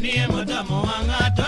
niye madamu wangata